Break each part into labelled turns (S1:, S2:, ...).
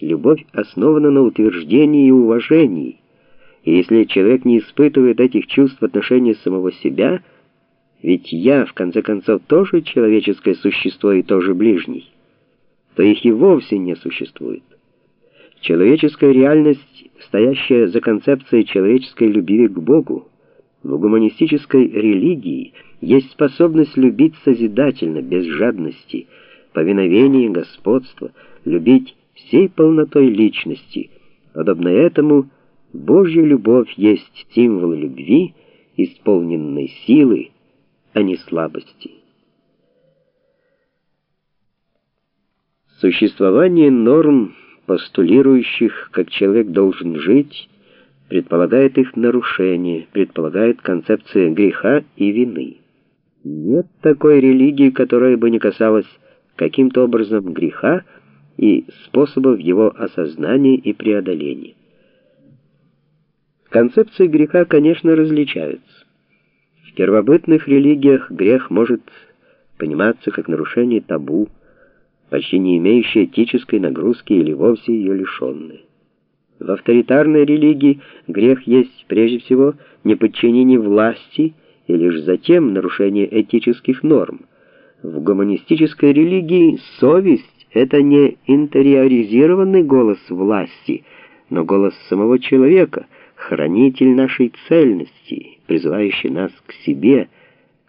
S1: Любовь основана на утверждении и уважении. И если человек не испытывает этих чувств в отношении самого себя, ведь я, в конце концов, тоже человеческое существо и тоже ближний, то их и вовсе не существует. Человеческая реальность, стоящая за концепцией человеческой любви к Богу, в гуманистической религии есть способность любить созидательно, без жадности, повиновения, господства, любить всей полнотой личности. Подобно этому, Божья любовь есть символ любви, исполненной силы, а не слабости. Существование норм, постулирующих, как человек должен жить, предполагает их нарушение, предполагает концепция греха и вины. Нет такой религии, которая бы не касалась каким-то образом греха и способов его осознания и преодоления. Концепции греха, конечно, различаются. В первобытных религиях грех может пониматься как нарушение табу, почти не имеющее этической нагрузки или вовсе ее лишенное. В авторитарной религии грех есть прежде всего неподчинение власти и лишь затем нарушение этических норм. В гуманистической религии совесть — это не интериоризированный голос власти, но голос самого человека, хранитель нашей цельности, призывающий нас к себе,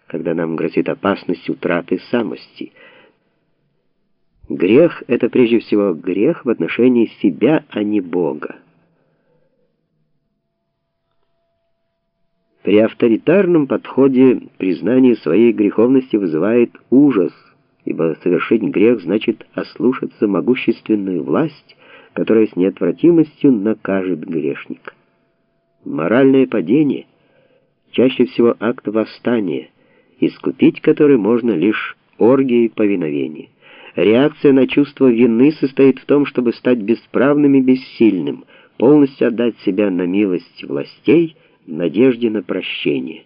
S1: когда нам грозит опасность утраты самости — Грех — это прежде всего грех в отношении себя, а не Бога. При авторитарном подходе признание своей греховности вызывает ужас, ибо совершить грех значит ослушаться могущественную власть, которая с неотвратимостью накажет грешника. Моральное падение — чаще всего акт восстания, искупить который можно лишь оргией повиновения. Реакция на чувство вины состоит в том, чтобы стать бесправным и бессильным, полностью отдать себя на милость властей в надежде на прощение.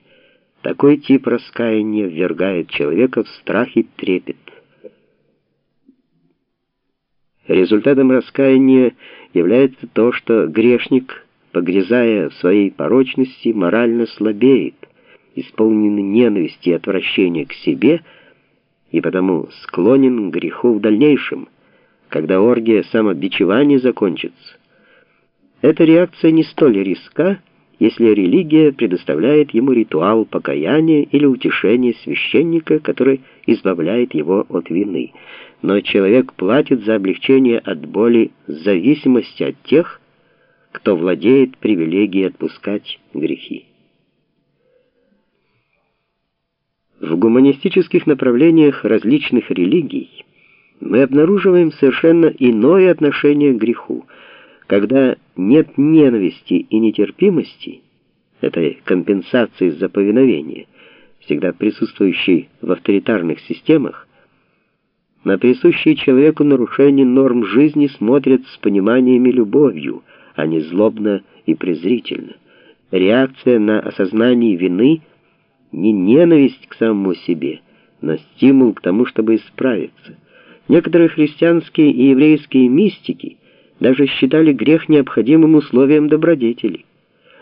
S1: Такой тип раскаяния ввергает человека в страх и трепет. Результатом раскаяния является то, что грешник, погрязая в своей порочности, морально слабеет, исполненный ненависти и отвращения к себе – и потому склонен к греху в дальнейшем, когда оргия самобичевания закончится. Эта реакция не столь риска, если религия предоставляет ему ритуал покаяния или утешения священника, который избавляет его от вины. Но человек платит за облегчение от боли зависимости от тех, кто владеет привилегией отпускать грехи. В гуманистических направлениях различных религий мы обнаруживаем совершенно иное отношение к греху, когда нет ненависти и нетерпимости, этой компенсации за повиновение, всегда присутствующей в авторитарных системах, на присущие человеку нарушение норм жизни смотрят с пониманием и любовью, а не злобно и презрительно. Реакция на осознание вины – не ненависть к самому себе, но стимул к тому, чтобы исправиться. Некоторые христианские и еврейские мистики даже считали грех необходимым условием добродетели.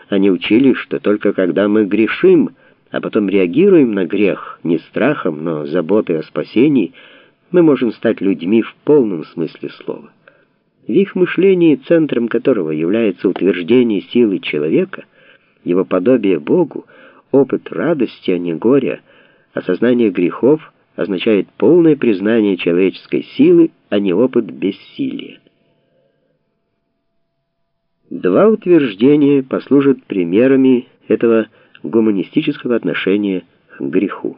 S1: Они учили, что только когда мы грешим, а потом реагируем на грех не страхом, но заботой о спасении, мы можем стать людьми в полном смысле слова. В их мышлении, центром которого является утверждение силы человека, его подобие Богу, Опыт радости, а не горя, осознание грехов означает полное признание человеческой силы, а не опыт бессилия. Два утверждения послужат примерами этого гуманистического отношения к греху.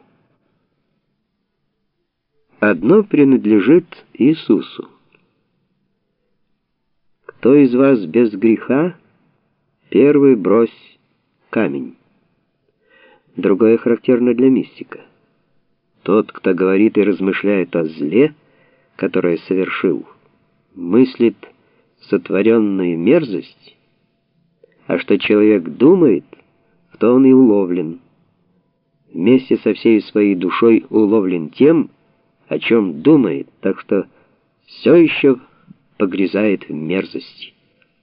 S1: Одно принадлежит Иисусу. Кто из вас без греха, первый брось камень. Другое характерно для мистика. Тот, кто говорит и размышляет о зле, которое совершил, мыслит сотворенную мерзость, а что человек думает, то он и уловлен. Вместе со всей своей душой уловлен тем, о чем думает, так что все еще погрязает в мерзости.